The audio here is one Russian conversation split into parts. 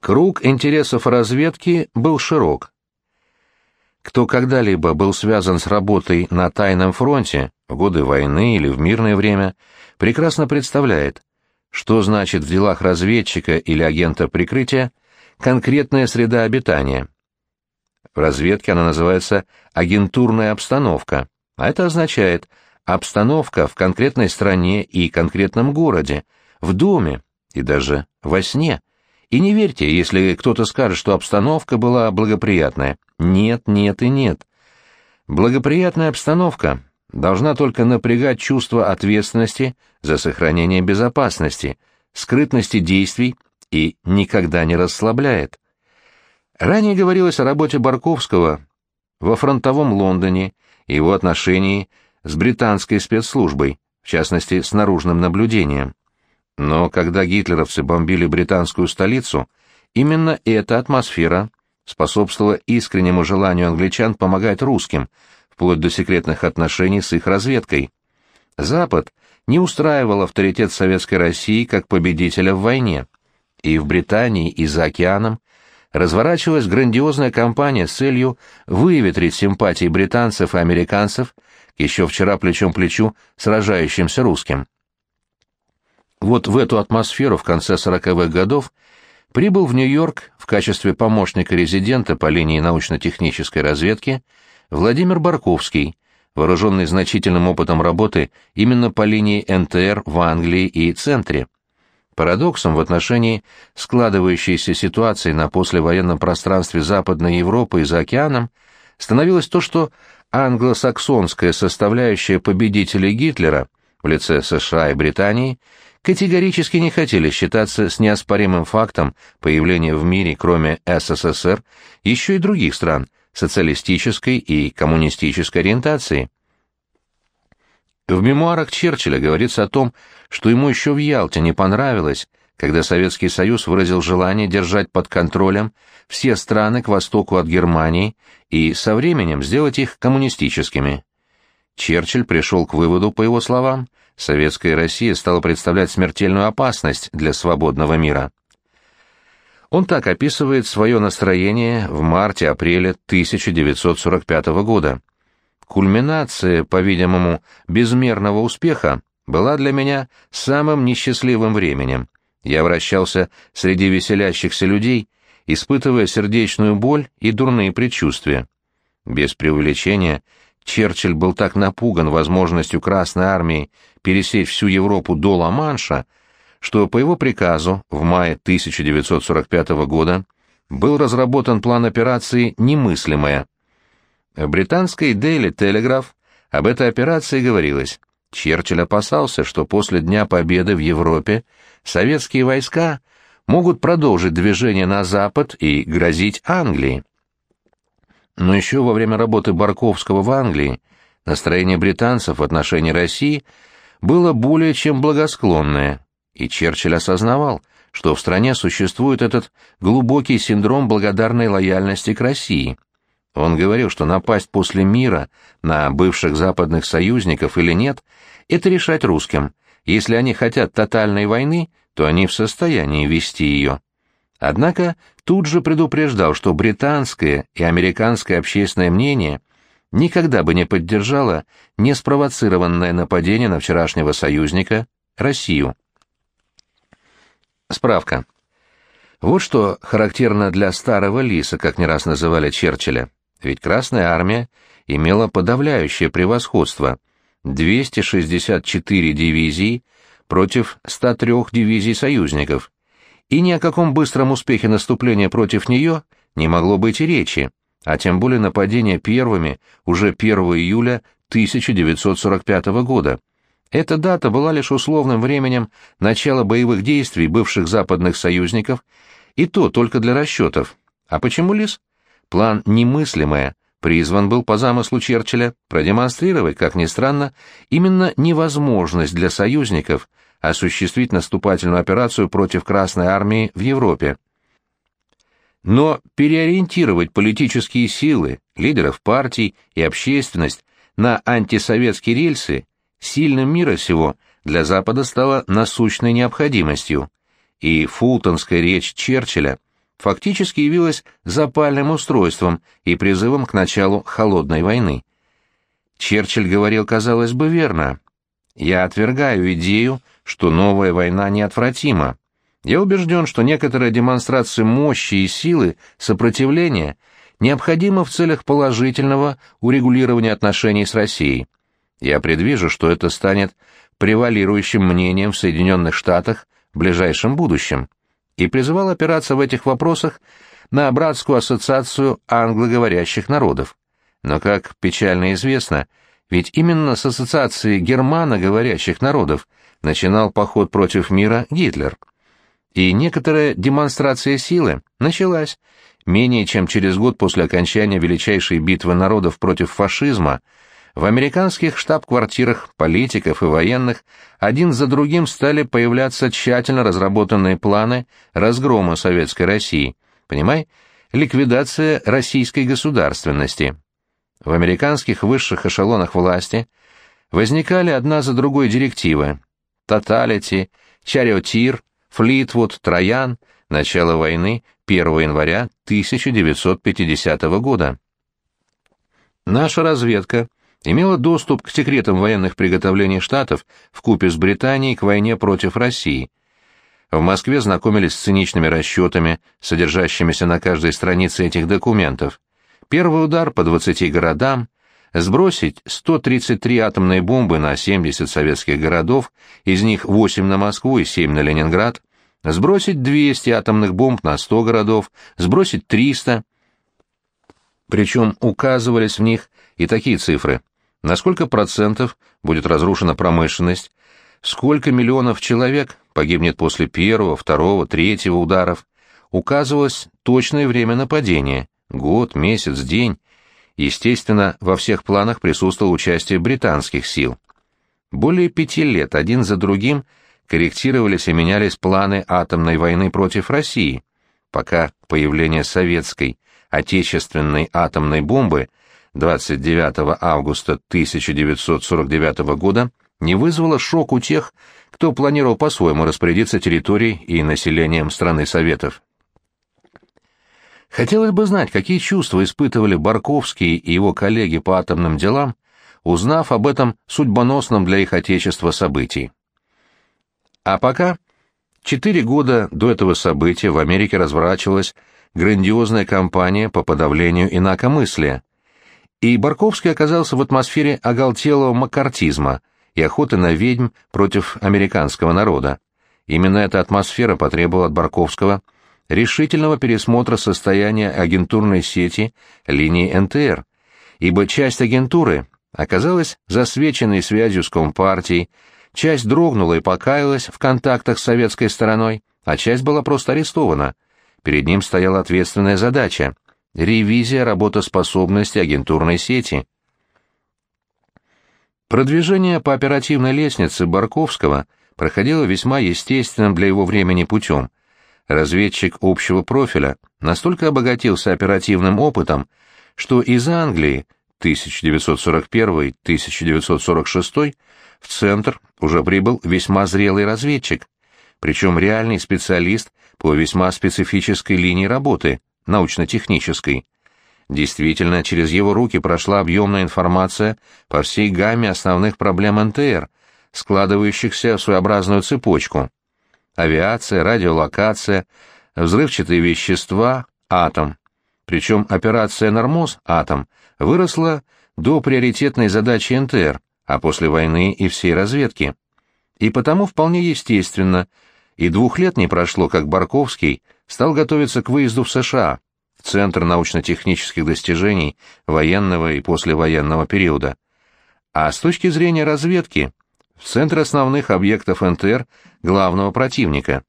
Круг интересов разведки был широк. Кто когда-либо был связан с работой на тайном фронте, в годы войны или в мирное время, прекрасно представляет, что значит в делах разведчика или агента прикрытия конкретная среда обитания. В разведке она называется агентурная обстановка, а это означает обстановка в конкретной стране и конкретном городе, в доме и даже во сне. И не верьте, если кто-то скажет, что обстановка была благоприятная. Нет, нет и нет. Благоприятная обстановка должна только напрягать чувство ответственности за сохранение безопасности, скрытности действий и никогда не расслабляет. Ранее говорилось о работе Барковского во фронтовом Лондоне и его отношении с британской спецслужбой, в частности, с наружным наблюдением. Но когда гитлеровцы бомбили британскую столицу, именно эта атмосфера способствовала искреннему желанию англичан помогать русским, вплоть до секретных отношений с их разведкой. Запад не устраивал авторитет Советской России как победителя в войне. И в Британии, и за океаном разворачивалась грандиозная кампания с целью выветрить симпатии британцев и американцев еще вчера плечом к плечу сражающимся русским. Вот в эту атмосферу в конце 40-х годов прибыл в Нью-Йорк в качестве помощника резидента по линии научно-технической разведки Владимир Барковский, вооруженный значительным опытом работы именно по линии НТР в Англии и Центре. Парадоксом в отношении складывающейся ситуации на послевоенном пространстве Западной Европы и за океаном становилось то, что англосаксонская составляющая победителей Гитлера в лице США и Британии категорически не хотели считаться с неоспоримым фактом появления в мире, кроме СССР, еще и других стран социалистической и коммунистической ориентации. В мемуарах Черчилля говорится о том, что ему еще в Ялте не понравилось, когда Советский Союз выразил желание держать под контролем все страны к востоку от Германии и со временем сделать их коммунистическими. Черчилль пришел к выводу, по его словам, советская Россия стала представлять смертельную опасность для свободного мира. Он так описывает свое настроение в марте-апреле 1945 года. Кульминация, по-видимому, безмерного успеха была для меня самым несчастливым временем. Я вращался среди веселящихся людей, испытывая сердечную боль и дурные предчувствия. Без преувеличения, Черчилль был так напуган возможностью Красной Армии пересечь всю Европу до Ла-Манша, что по его приказу в мае 1945 года был разработан план операции «Немыслимая», в британской Daily Telegraph об этой операции говорилось. Черчилль опасался, что после Дня Победы в Европе советские войска могут продолжить движение на запад и грозить Англии. Но еще во время работы Барковского в Англии настроение британцев в отношении России было более чем благосклонное, и Черчилль осознавал, что в стране существует этот глубокий синдром благодарной лояльности к России – он говорил, что напасть после мира на бывших западных союзников или нет, это решать русским. Если они хотят тотальной войны, то они в состоянии вести ее. Однако тут же предупреждал, что британское и американское общественное мнение никогда бы не поддержало неспровоцированное нападение на вчерашнего союзника, Россию. Справка. Вот что характерно для старого лиса, как не раз называли Черчилля. Ведь Красная Армия имела подавляющее превосходство – 264 дивизии против 103 дивизий союзников, и ни о каком быстром успехе наступления против нее не могло быть и речи, а тем более нападения первыми уже 1 июля 1945 года. Эта дата была лишь условным временем начала боевых действий бывших западных союзников, и то только для расчетов. А почему лис? План «Немыслимое» призван был по замыслу Черчилля продемонстрировать, как ни странно, именно невозможность для союзников осуществить наступательную операцию против Красной Армии в Европе. Но переориентировать политические силы, лидеров партий и общественность на антисоветские рельсы сильным мира сего для Запада стало насущной необходимостью, и фултонская речь Черчилля – фактически явилось запальным устройством и призывом к началу холодной войны. Черчилль говорил, казалось бы, верно. «Я отвергаю идею, что новая война неотвратима. Я убежден, что некоторая демонстрация мощи и силы сопротивления необходима в целях положительного урегулирования отношений с Россией. Я предвижу, что это станет превалирующим мнением в Соединенных Штатах в ближайшем будущем, и призывал опираться в этих вопросах на братскую ассоциацию англоговорящих народов. Но, как печально известно, ведь именно с ассоциации германоговорящих народов начинал поход против мира Гитлер – и некоторая демонстрация силы началась. Менее чем через год после окончания величайшей битвы народов против фашизма в американских штаб-квартирах политиков и военных один за другим стали появляться тщательно разработанные планы разгрома Советской России. Понимай? Ликвидация российской государственности. В американских высших эшелонах власти возникали одна за другой директивы. Тоталити, Чариотир, Флитвуд, Троян, начало войны 1 января 1950 года. Наша разведка имела доступ к секретам военных приготовлений Штатов в купе с Британией к войне против России. В Москве знакомились с циничными расчетами, содержащимися на каждой странице этих документов. Первый удар по 20 городам, сбросить 133 атомные бомбы на 70 советских городов, из них 8 на Москву и 7 на Ленинград, сбросить 200 атомных бомб на 100 городов, сбросить 300. Причем указывались в них и такие цифры. На сколько процентов будет разрушена промышленность, сколько миллионов человек погибнет после первого, второго, третьего ударов. Указывалось точное время нападения – год, месяц, день. Естественно, во всех планах присутствовало участие британских сил. Более пяти лет один за другим корректировались и менялись планы атомной войны против России, пока появление советской отечественной атомной бомбы 29 августа 1949 года не вызвало шок у тех, кто планировал по-своему распорядиться территорией и населением страны Советов. Хотелось бы знать, какие чувства испытывали Барковский и его коллеги по атомным делам, узнав об этом судьбоносном для их Отечества событии. А пока, четыре года до этого события в Америке разворачивалась грандиозная кампания по подавлению инакомыслия, и Барковский оказался в атмосфере оголтелого маккартизма и охоты на ведьм против американского народа. Именно эта атмосфера потребовала от Барковского – решительного пересмотра состояния агентурной сети линии НТР, ибо часть агентуры оказалась засвеченной связью с Компартией, часть дрогнула и покаялась в контактах с советской стороной, а часть была просто арестована. Перед ним стояла ответственная задача — ревизия работоспособности агентурной сети. Продвижение по оперативной лестнице Барковского проходило весьма естественным для его времени путем — разведчик общего профиля, настолько обогатился оперативным опытом, что из Англии 1941-1946 в центр уже прибыл весьма зрелый разведчик, причем реальный специалист по весьма специфической линии работы, научно-технической. Действительно, через его руки прошла объемная информация по всей гамме основных проблем НТР, складывающихся в своеобразную цепочку авиация, радиолокация, взрывчатые вещества, атом. Причем операция «Нормоз» атом выросла до приоритетной задачи НТР, а после войны и всей разведки. И потому вполне естественно, и двух лет не прошло, как Барковский стал готовиться к выезду в США, в Центр научно-технических достижений военного и послевоенного периода. А с точки зрения разведки, в центр основных объектов НТР главного противника.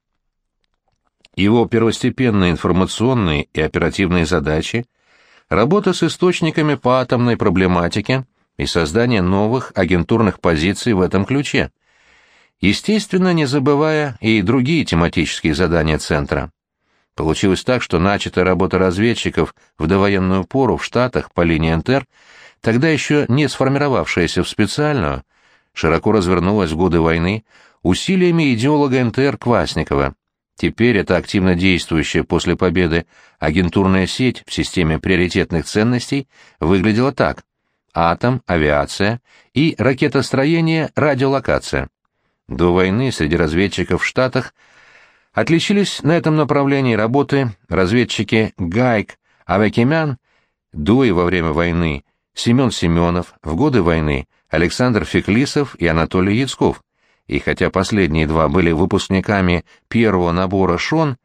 Его первостепенные информационные и оперативные задачи – работа с источниками по атомной проблематике и создание новых агентурных позиций в этом ключе. Естественно, не забывая и другие тематические задания Центра. Получилось так, что начатая работа разведчиков в довоенную пору в Штатах по линии НТР, тогда еще не сформировавшаяся в специальную – широко развернулась в годы войны усилиями идеолога НТР Квасникова, Теперь эта активно действующая после победы агентурная сеть в системе приоритетных ценностей выглядела так. Атом, авиация и ракетостроение, радиолокация. До войны среди разведчиков в Штатах отличились на этом направлении работы разведчики Гайк, Авекимян, до и во время войны Семен Семенов, в годы войны Александр Феклисов и Анатолий Яцков. И хотя последние два были выпускниками первого набора ШОН,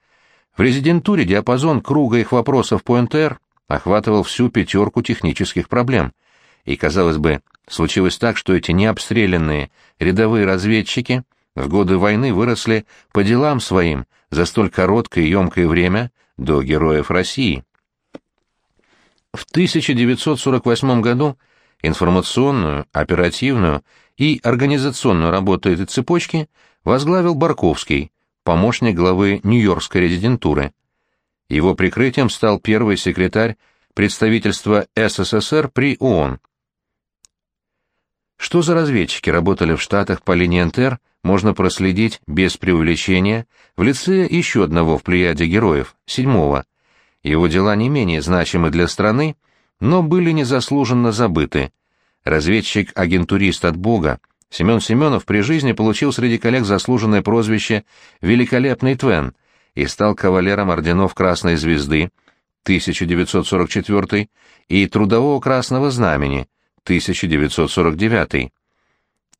в резидентуре диапазон круга их вопросов по НТР охватывал всю пятерку технических проблем. И, казалось бы, случилось так, что эти необстрелянные рядовые разведчики в годы войны выросли по делам своим за столь короткое и емкое время до героев России. В 1948 году информационную, оперативную и организационную работу этой цепочки возглавил Барковский, помощник главы Нью-Йоркской резидентуры. Его прикрытием стал первый секретарь представительства СССР при ООН. Что за разведчики работали в Штатах по линии НТР, можно проследить без преувеличения в лице еще одного в плеяде героев, седьмого – его дела не менее значимы для страны, но были незаслуженно забыты. Разведчик-агентурист от Бога Семен Семенов при жизни получил среди коллег заслуженное прозвище «Великолепный Твен» и стал кавалером орденов Красной Звезды 1944 и Трудового Красного Знамени 1949.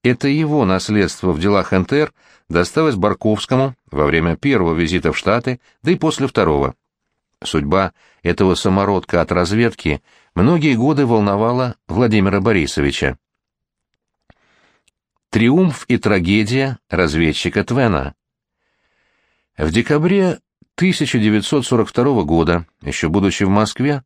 Это его наследство в делах НТР досталось Барковскому во время первого визита в Штаты, да и после второго. Судьба этого самородка от разведки многие годы волновала Владимира Борисовича. Триумф и трагедия разведчика Твена В декабре 1942 года, еще будучи в Москве,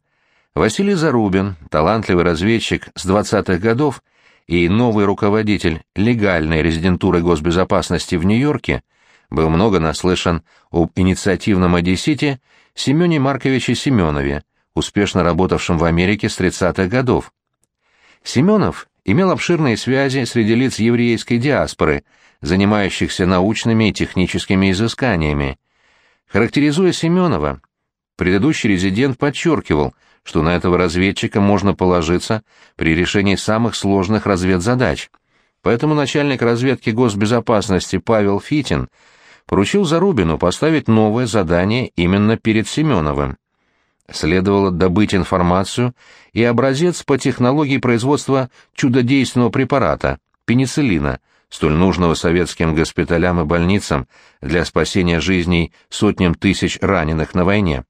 Василий Зарубин, талантливый разведчик с 20-х годов и новый руководитель легальной резидентуры госбезопасности в Нью-Йорке, был много наслышан об инициативном одессите Семене Марковиче Семенове, успешно работавшем в Америке с 30-х годов. Семенов имел обширные связи среди лиц еврейской диаспоры, занимающихся научными и техническими изысканиями. Характеризуя Семенова, предыдущий резидент подчеркивал, что на этого разведчика можно положиться при решении самых сложных разведзадач. Поэтому начальник разведки госбезопасности Павел Фитин поручил Зарубину поставить новое задание именно перед Семеновым. Следовало добыть информацию и образец по технологии производства чудодейственного препарата – пенициллина, столь нужного советским госпиталям и больницам для спасения жизней сотням тысяч раненых на войне.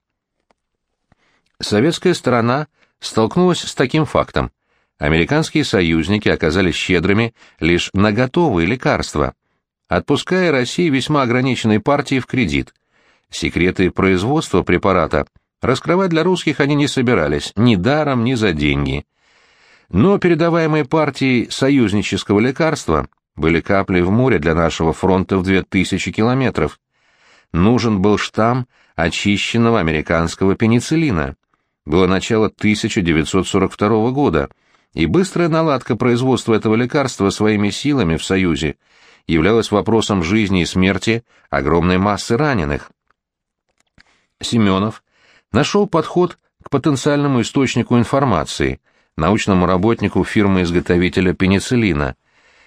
Советская сторона столкнулась с таким фактом. Американские союзники оказались щедрыми лишь на готовые лекарства, отпуская России весьма ограниченные партии в кредит. Секреты производства препарата раскрывать для русских они не собирались ни даром, ни за деньги. Но передаваемые партии союзнического лекарства были каплей в море для нашего фронта в 2000 километров. Нужен был штамм очищенного американского пенициллина. Было начало 1942 года, и быстрая наладка производства этого лекарства своими силами в Союзе – являлось вопросом жизни и смерти огромной массы раненых. Семенов нашел подход к потенциальному источнику информации, научному работнику фирмы-изготовителя пенициллина.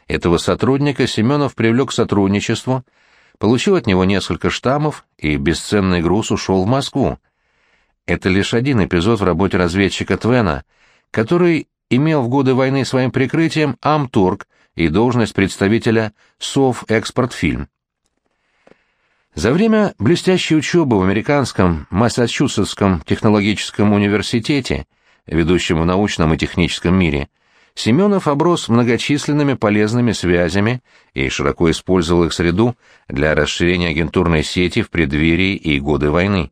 Этого сотрудника Семенов привлек к сотрудничеству, получил от него несколько штаммов и бесценный груз ушел в Москву. Это лишь один эпизод в работе разведчика Твена, который имел в годы войны своим прикрытием Амторг и должность представителя Совэкспортфильм. За время блестящей учебы в американском Массачусетском технологическом университете, ведущем в научном и техническом мире, Семенов оброс многочисленными полезными связями и широко использовал их среду для расширения агентурной сети в преддверии и годы войны.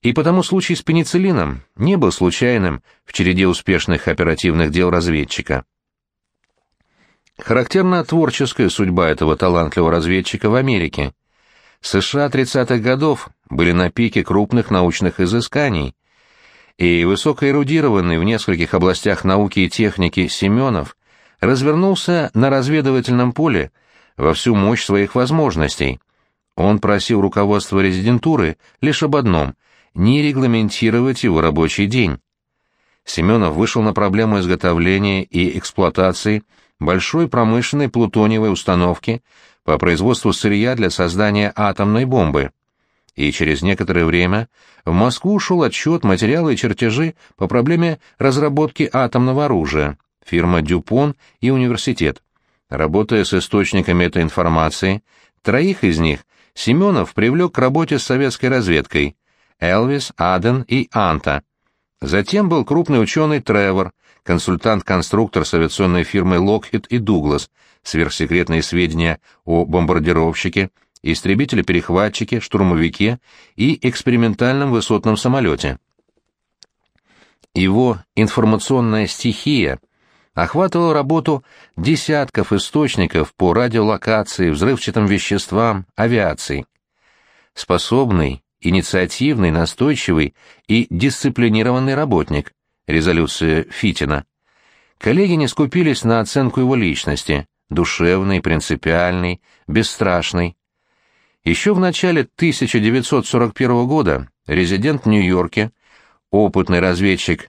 И потому случай с пенициллином не был случайным в череде успешных оперативных дел разведчика. Характерна творческая судьба этого талантливого разведчика в Америке. США 30-х годов были на пике крупных научных изысканий, и высокоэрудированный в нескольких областях науки и техники Семенов развернулся на разведывательном поле во всю мощь своих возможностей. Он просил руководство резидентуры лишь об одном — не регламентировать его рабочий день. Семенов вышел на проблему изготовления и эксплуатации большой промышленной плутониевой установки по производству сырья для создания атомной бомбы. И через некоторое время в Москву ушел отчет, материалы и чертежи по проблеме разработки атомного оружия, фирма «Дюпон» и университет. Работая с источниками этой информации, троих из них Семенов привлек к работе с советской разведкой – Элвис, Аден и Анта. Затем был крупный ученый Тревор, консультант-конструктор с авиационной фирмой Lockheed и Douglas, сверхсекретные сведения о бомбардировщике, истребителе-перехватчике, штурмовике и экспериментальном высотном самолете. Его информационная стихия охватывала работу десятков источников по радиолокации, взрывчатым веществам, авиации. Способный, инициативный, настойчивый и дисциплинированный работник, резолюция Фитина. Коллеги не скупились на оценку его личности, душевный, принципиальный, бесстрашный. Еще в начале 1941 года резидент Нью-Йорке, опытный разведчик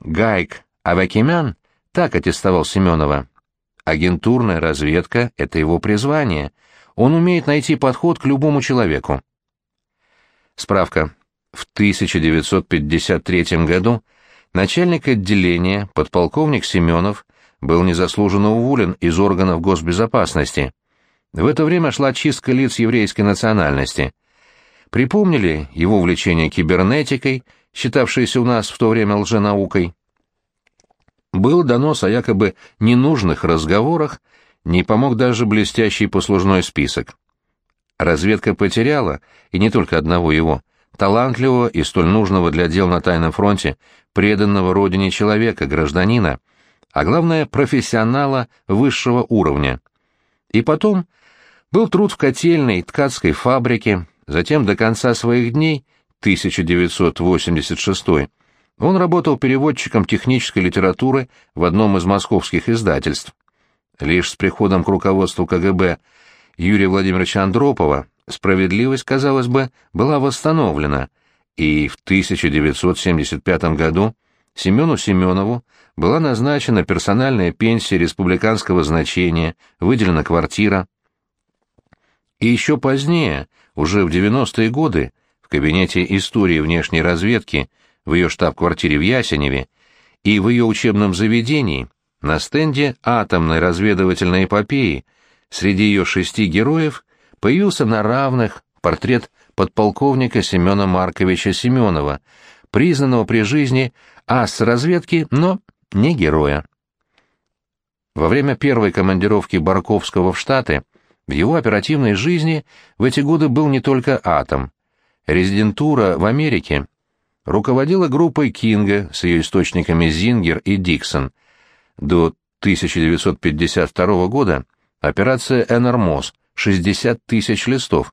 Гайк Авакимян так аттестовал Семенова. Агентурная разведка — это его призвание. Он умеет найти подход к любому человеку. Справка. В 1953 году начальник отделения, подполковник Семенов, был незаслуженно уволен из органов госбезопасности. В это время шла чистка лиц еврейской национальности. Припомнили его увлечение кибернетикой, считавшейся у нас в то время лженаукой. Был донос о якобы ненужных разговорах, не помог даже блестящий послужной список. Разведка потеряла, и не только одного его, талантливого и столь нужного для дел на тайном фронте, преданного родине человека, гражданина, а главное, профессионала высшего уровня. И потом был труд в котельной, ткацкой фабрике, затем до конца своих дней, 1986 он работал переводчиком технической литературы в одном из московских издательств. Лишь с приходом к руководству КГБ Юрия Владимировича Андропова справедливость, казалось бы, была восстановлена, и в 1975 году Семену Семенову была назначена персональная пенсия республиканского значения, выделена квартира. И еще позднее, уже в 90-е годы, в кабинете истории внешней разведки в ее штаб-квартире в Ясеневе и в ее учебном заведении на стенде атомной разведывательной эпопеи Среди ее шести героев появился на равных портрет подполковника Семена Марковича Семенова, признанного при жизни ас разведки, но не героя. Во время первой командировки Барковского в Штаты в его оперативной жизни в эти годы был не только атом. Резидентура в Америке руководила группой Кинга с ее источниками Зингер и Диксон. До 1952 года Операция «Энормоз» — 60 тысяч листов.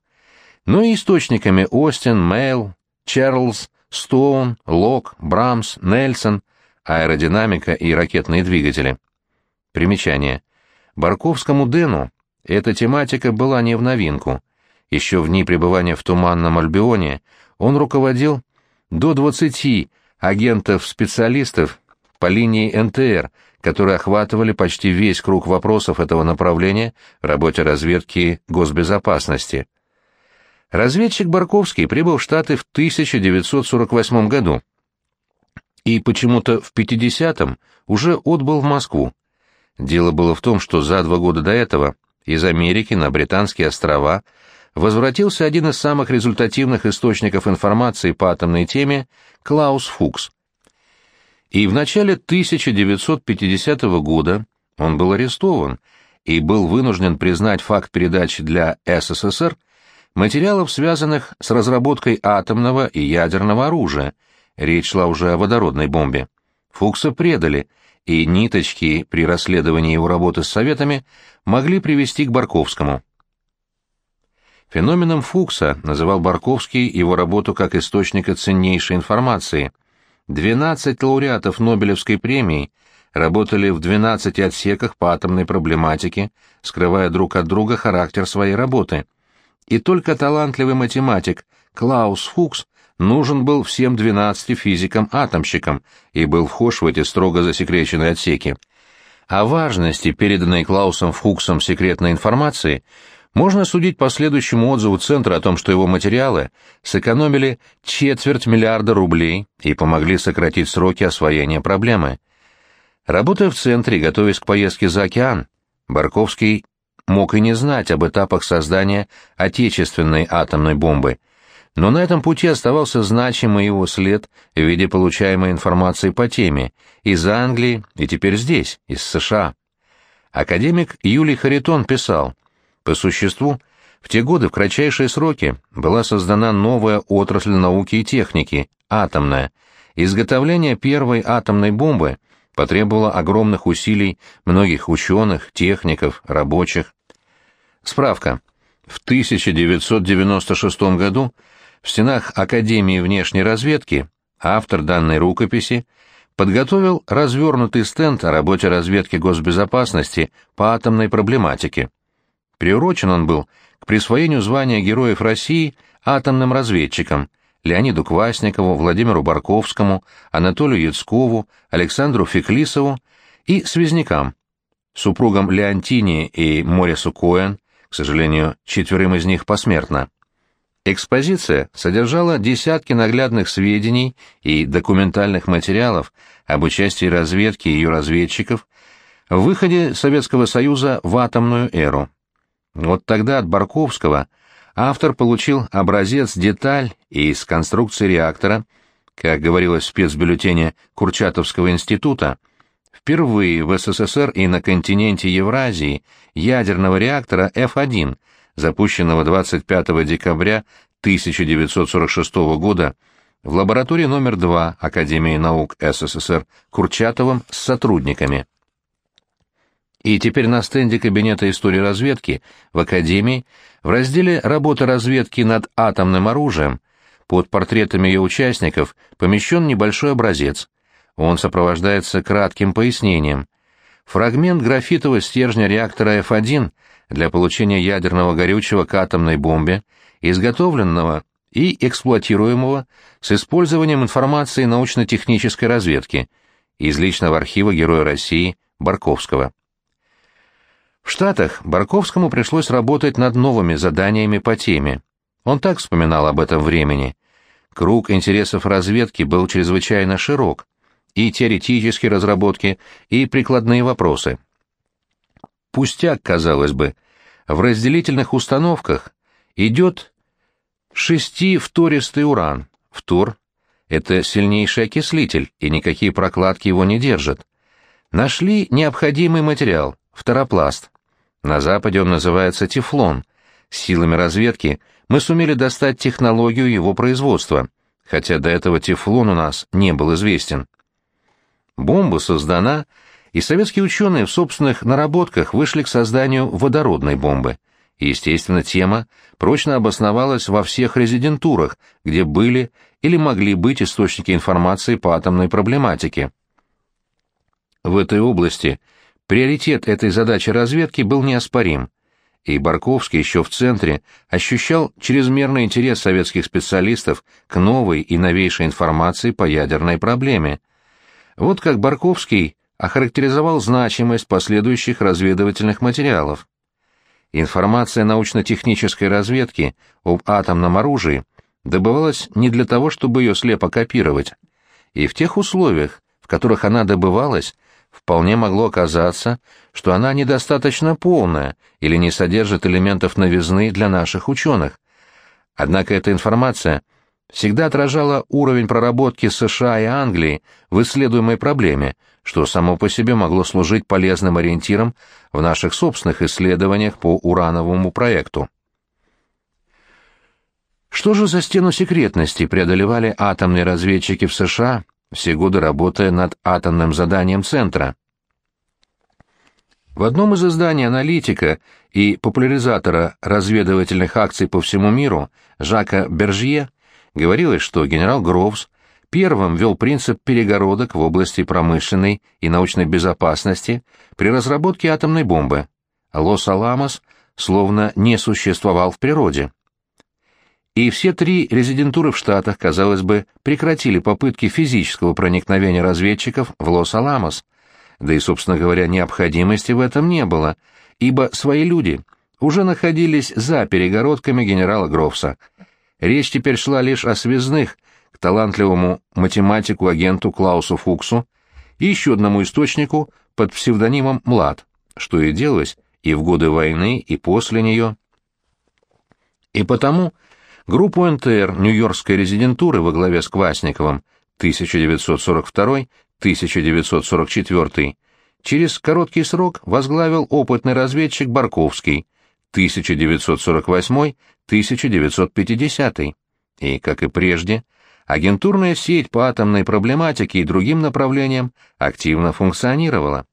Но и источниками Остин, Мейл, Чарльз, Стоун, Лок, Брамс, Нельсон, аэродинамика и ракетные двигатели. Примечание. Барковскому Дэну эта тематика была не в новинку. Еще в дни пребывания в Туманном Альбионе он руководил до 20 агентов-специалистов по линии НТР, которые охватывали почти весь круг вопросов этого направления в работе разведки госбезопасности. Разведчик Барковский прибыл в Штаты в 1948 году и почему-то в 50-м уже отбыл в Москву. Дело было в том, что за два года до этого из Америки на Британские острова возвратился один из самых результативных источников информации по атомной теме Клаус Фукс, и в начале 1950 года он был арестован и был вынужден признать факт передачи для СССР материалов, связанных с разработкой атомного и ядерного оружия. Речь шла уже о водородной бомбе. Фукса предали, и ниточки при расследовании его работы с Советами могли привести к Барковскому. Феноменом Фукса называл Барковский его работу как источника ценнейшей информации – 12 лауреатов Нобелевской премии работали в 12 отсеках по атомной проблематике, скрывая друг от друга характер своей работы. и только талантливый математик Клаус Фукс нужен был всем 12 физикам-атомщикам и был вхож в эти строго засекреченные отсеки. О важности переданной Клаусом Фуксом секретной информации можно судить по следующему отзыву Центра о том, что его материалы сэкономили четверть миллиарда рублей и помогли сократить сроки освоения проблемы. Работая в Центре, готовясь к поездке за океан, Барковский мог и не знать об этапах создания отечественной атомной бомбы, но на этом пути оставался значимый его след в виде получаемой информации по теме из Англии и теперь здесь, из США. Академик Юлий Харитон писал, «По существу, в те годы в кратчайшие сроки была создана новая отрасль науки и техники – атомная. Изготовление первой атомной бомбы потребовало огромных усилий многих ученых, техников, рабочих. Справка. В 1996 году в стенах Академии внешней разведки автор данной рукописи подготовил развернутый стенд о работе разведки госбезопасности по атомной проблематике. Приурочен он был к присвоению звания Героев России атомным разведчикам Леониду Квасникову, Владимиру Барковскому, Анатолию Яцкову, Александру Феклисову и связнякам, супругам Леонтини и Морису Коэн, к сожалению, четверым из них посмертно. Экспозиция содержала десятки наглядных сведений и документальных материалов об участии разведки и ее разведчиков в выходе Советского Союза в атомную эру. Вот тогда от Барковского автор получил образец-деталь из конструкции реактора, как говорилось в спецбюллетене Курчатовского института, впервые в СССР и на континенте Евразии ядерного реактора F1 – запущенного 25 декабря 1946 года в лаборатории номер 2 Академии наук СССР Курчатовым с сотрудниками. И теперь на стенде Кабинета истории разведки в Академии в разделе «Работа разведки над атомным оружием» под портретами ее участников помещен небольшой образец. Он сопровождается кратким пояснением. Фрагмент графитового стержня реактора F1 для получения ядерного горючего к атомной бомбе, изготовленного и эксплуатируемого с использованием информации научно-технической разведки из личного архива Героя России Барковского. В Штатах Барковскому пришлось работать над новыми заданиями по теме. Он так вспоминал об этом времени. Круг интересов разведки был чрезвычайно широк, и теоретические разработки, и прикладные вопросы. Пустяк, казалось бы, в разделительных установках идет шестифтористый уран. Фтор — это сильнейший окислитель, и никакие прокладки его не держат. Нашли необходимый материал — фторопласт. На Западе он называется тефлон. Силами разведки мы сумели достать технологию его производства, хотя до этого тефлон у нас не был известен. Бомба создана, и советские ученые в собственных наработках вышли к созданию водородной бомбы. естественно, тема прочно обосновалась во всех резидентурах, где были или могли быть источники информации по атомной проблематике. В этой области приоритет этой задачи разведки был неоспорим, и Барковский еще в центре ощущал чрезмерный интерес советских специалистов к новой и новейшей информации по ядерной проблеме – вот как Барковский охарактеризовал значимость последующих разведывательных материалов. Информация научно-технической разведки об атомном оружии добывалась не для того, чтобы ее слепо копировать. И в тех условиях, в которых она добывалась, вполне могло оказаться, что она недостаточно полная или не содержит элементов новизны для наших ученых. Однако эта информация – всегда отражала уровень проработки США и Англии в исследуемой проблеме, что само по себе могло служить полезным ориентиром в наших собственных исследованиях по урановому проекту. Что же за стену секретности преодолевали атомные разведчики в США, все годы работая над атомным заданием Центра? В одном из изданий аналитика и популяризатора разведывательных акций по всему миру Жака Бержье Говорилось, что генерал Гроувс первым ввел принцип перегородок в области промышленной и научной безопасности при разработке атомной бомбы. Лос-Аламос словно не существовал в природе. И все три резидентуры в Штатах, казалось бы, прекратили попытки физического проникновения разведчиков в Лос-Аламос. Да и, собственно говоря, необходимости в этом не было, ибо свои люди уже находились за перегородками генерала Гровса. Речь теперь шла лишь о связных, к талантливому математику-агенту Клаусу Фуксу и еще одному источнику под псевдонимом Млад, что и делалось и в годы войны, и после нее. И потому группу НТР Нью-Йоркской резидентуры во главе с Квасниковым 1942-1944 через короткий срок возглавил опытный разведчик Барковский 1948-1950 и, как и прежде, агентурная сеть по атомной проблематике и другим направлениям активно функционировала.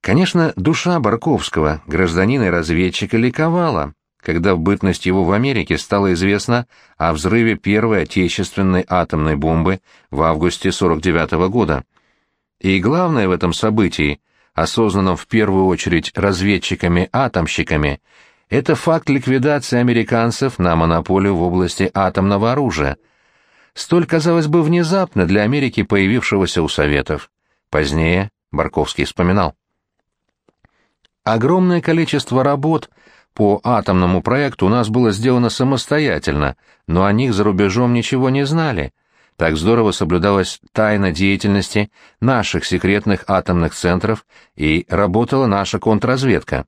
Конечно, душа Барковского, гражданина и разведчика, ликовала, когда в бытность его в Америке стало известно о взрыве первой отечественной атомной бомбы в августе 49 -го года. И главное в этом событии, осознанном в первую очередь разведчиками-атомщиками, это факт ликвидации американцев на монополию в области атомного оружия – столь, казалось бы, внезапно для Америки появившегося у Советов. Позднее Барковский вспоминал. Огромное количество работ по атомному проекту у нас было сделано самостоятельно, но о них за рубежом ничего не знали. Так здорово соблюдалась тайна деятельности наших секретных атомных центров и работала наша контрразведка.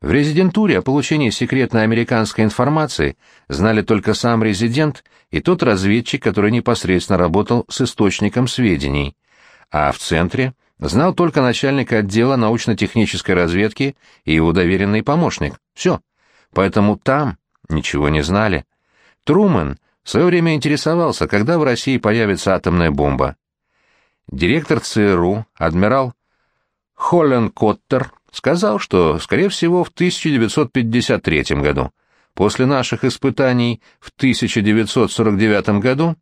В резидентуре о получении секретной американской информации знали только сам резидент и тот разведчик, который непосредственно работал с источником сведений, а в центре знал только начальник отдела научно-технической разведки и его доверенный помощник. Все. Поэтому там ничего не знали. Трумэн в свое время интересовался, когда в России появится атомная бомба. Директор ЦРУ, адмирал Холлен Коттер, сказал, что, скорее всего, в 1953 году. После наших испытаний в 1949 году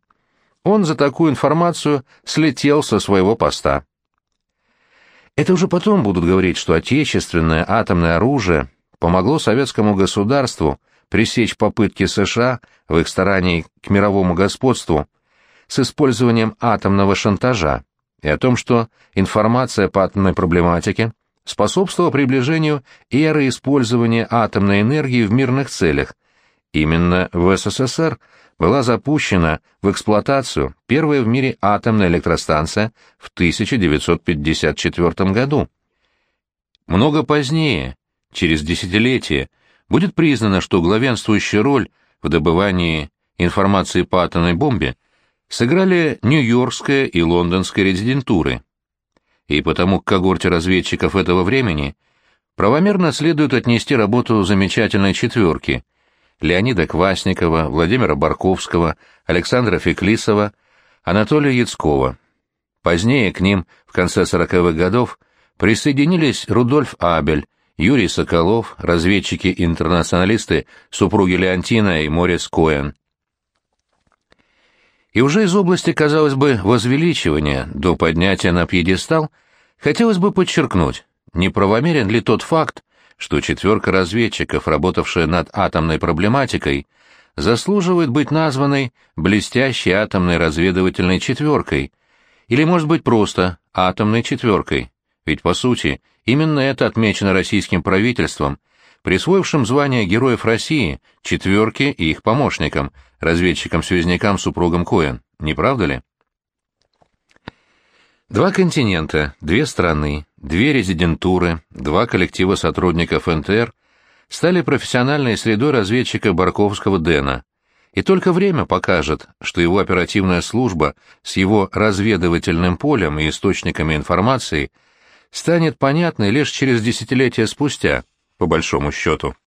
он за такую информацию слетел со своего поста. Это уже потом будут говорить, что отечественное атомное оружие помогло советскому государству пресечь попытки США в их старании к мировому господству с использованием атомного шантажа, и о том, что информация по атомной проблематике – способствовало приближению эры использования атомной энергии в мирных целях. Именно в СССР была запущена в эксплуатацию первая в мире атомная электростанция в 1954 году. Много позднее, через десятилетие, будет признано, что главенствующая роль в добывании информации по атомной бомбе сыграли Нью-Йоркская и Лондонская резидентуры и потому к когорте разведчиков этого времени правомерно следует отнести работу замечательной четверки Леонида Квасникова, Владимира Барковского, Александра Феклисова, Анатолия Яцкова. Позднее к ним, в конце 40-х годов, присоединились Рудольф Абель, Юрий Соколов, разведчики-интернационалисты, супруги Леонтина и Морис Коэн. И уже из области, казалось бы, возвеличивания до поднятия на пьедестал хотелось бы подчеркнуть, неправомерен ли тот факт, что четверка разведчиков, работавшая над атомной проблематикой, заслуживает быть названной блестящей атомной разведывательной четверкой, или, может быть, просто атомной четверкой, ведь, по сути, именно это отмечено российским правительством – присвоившим звание Героев России четверке и их помощникам, разведчикам-связнякам супругам Коэн, не правда ли? Два континента, две страны, две резидентуры, два коллектива сотрудников НТР стали профессиональной средой разведчика Барковского Дэна, и только время покажет, что его оперативная служба с его разведывательным полем и источниками информации станет понятной лишь через десятилетия спустя – по большому счету.